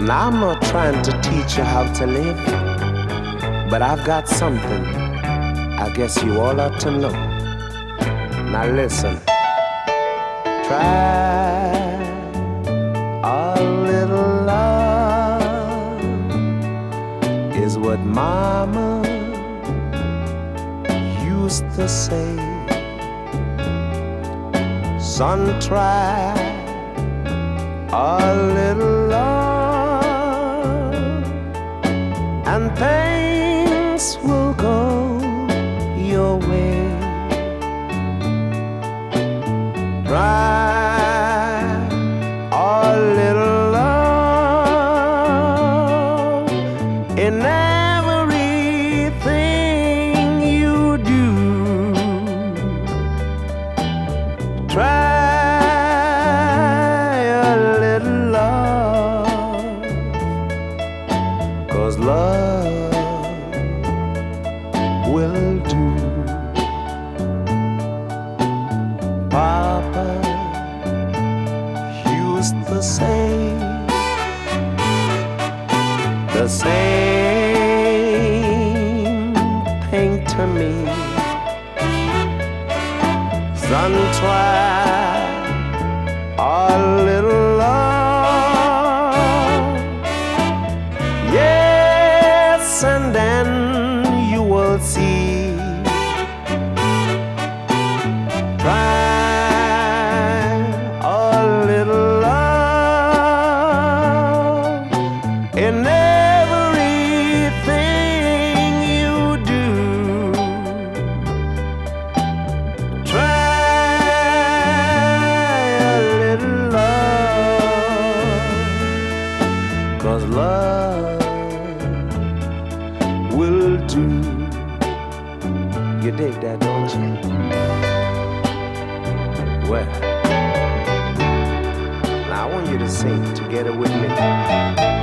Now, I'm not trying to teach you how to live, but I've got something I guess you all ought to know. Now, listen. Try a little love is what Mama used to say. Son, try a little things will go your way. Try a little love in everything you do. Try cause love will do. Papa used to say the same thing to me. Son, try love will do. You dig that, don't you? Well, now I want you to sing together with me.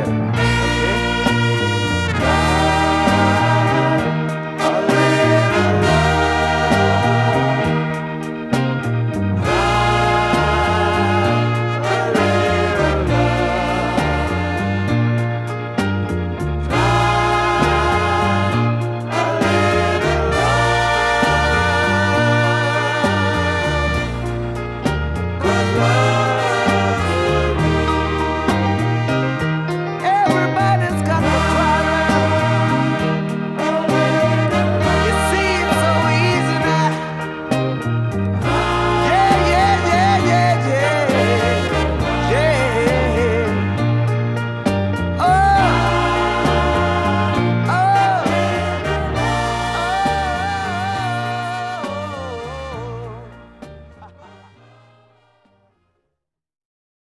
Together.